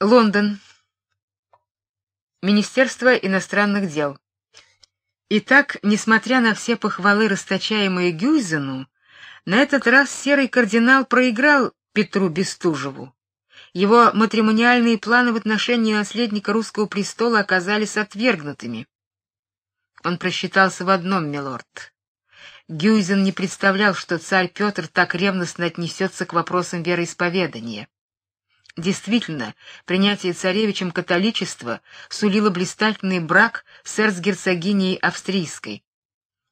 Лондон. Министерство иностранных дел. Итак, несмотря на все похвалы, расточаемые Гюйзену, на этот раз серый кардинал проиграл Петру Бестужеву. Его матримониальные планы в отношении наследника русского престола оказались отвергнутыми. Он просчитался в одном, милорд. Гюйзен не представлял, что царь Петр так ревностно отнесется к вопросам вероисповедания. Действительно, принятие царевичем католичества сулило блистательный брак с эрцгерцогиней австрийской.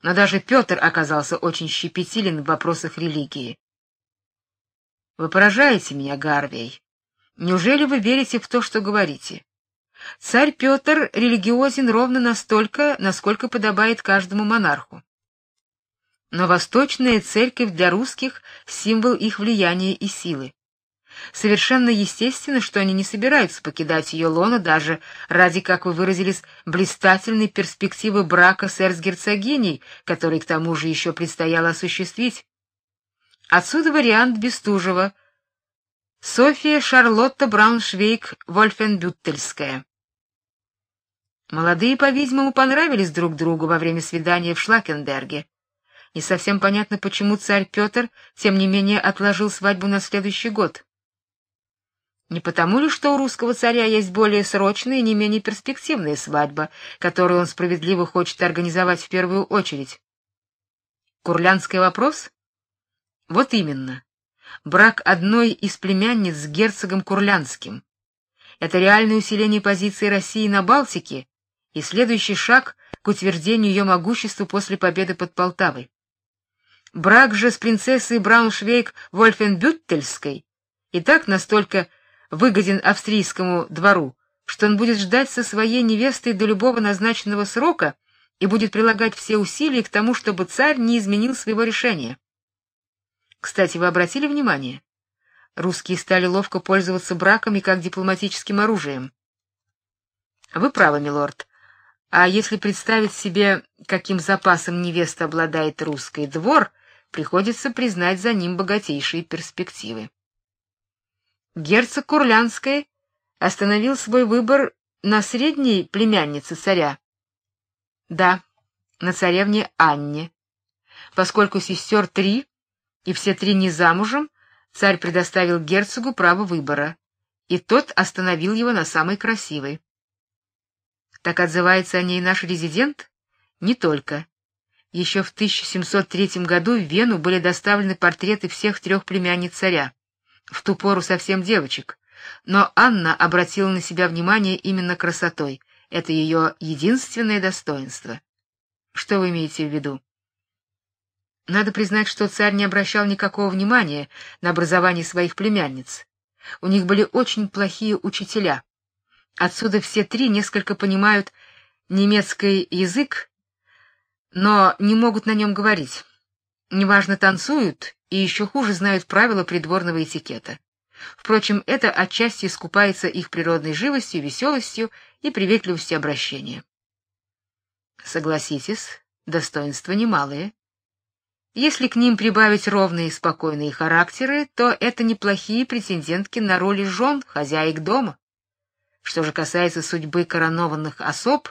Но даже Петр оказался очень щепетилен в вопросах религии. Вы поражаете меня, Гарвей. Неужели вы верите в то, что говорите? Царь Петр религиозен ровно настолько, насколько подобает каждому монарху. Но восточная церковь для русских символ их влияния и силы. Совершенно естественно, что они не собираются покидать ее лоно даже ради, как вы выразились, блистательной перспективы брака с эрцгерцогиней, который к тому же еще предстояло осуществить. Отсюда вариант Бестужева. София Шарлотта Брауншвейг-Вольфенбюттельская. Молодые, по-видимому, понравились друг другу во время свидания в Шлакенберге. Не совсем понятно, почему царь Петр, тем не менее, отложил свадьбу на следующий год. Не потому ли, что у русского царя есть более срочная и не менее перспективная свадьба, которую он справедливо хочет организовать в первую очередь? Курлянский вопрос? Вот именно. Брак одной из племянниц с герцогом Курлянским. Это реальное усиление позиции России на Балтике и следующий шаг к утверждению ее могущества после победы под Полтавой. Брак же с принцессой Брауншвейг-Вольфенбюттельской и так настолько выгоден австрийскому двору, что он будет ждать со своей невестой до любого назначенного срока и будет прилагать все усилия к тому, чтобы царь не изменил своего решения. Кстати, вы обратили внимание? Русские стали ловко пользоваться браками как дипломатическим оружием. Вы правы, милорд. А если представить себе, каким запасом невеста обладает русский двор, приходится признать за ним богатейшие перспективы. Герцог Курлянский остановил свой выбор на средней племяннице царя. Да, на царевне Анне. Поскольку сестер три, и все три не замужем, царь предоставил герцогу право выбора, и тот остановил его на самой красивой. Так отзывается о ней наш резидент? Не только. Еще в 1703 году в Вену были доставлены портреты всех трех племянниц царя в ту пору совсем девочек, но Анна обратила на себя внимание именно красотой. Это ее единственное достоинство. Что вы имеете в виду? Надо признать, что царь не обращал никакого внимания на образование своих племянниц. У них были очень плохие учителя. Отсюда все три несколько понимают немецкий язык, но не могут на нем говорить. Неважно танцуют и еще хуже знают правила придворного этикета. Впрочем, это отчасти искупается их природной живостью, веселостью и приветливостью обращения. Согласитесь, достоинства немалые. Если к ним прибавить ровные и спокойные характеры, то это неплохие претендентки на роли жен, хозяек дома. Что же касается судьбы коронованных особ,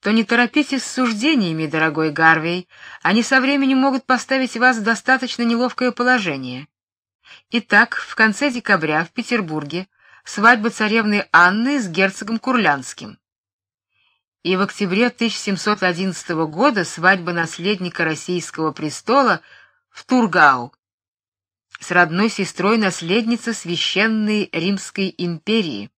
то не торопитесь с суждениями, дорогой Гарвей, они со временем могут поставить вас в достаточно неловкое положение. Итак, в конце декабря в Петербурге свадьба царевны Анны с герцогом Курлянским. И в октябре 1711 года свадьба наследника российского престола в Тургау с родной сестрой наследницы священной Римской империи.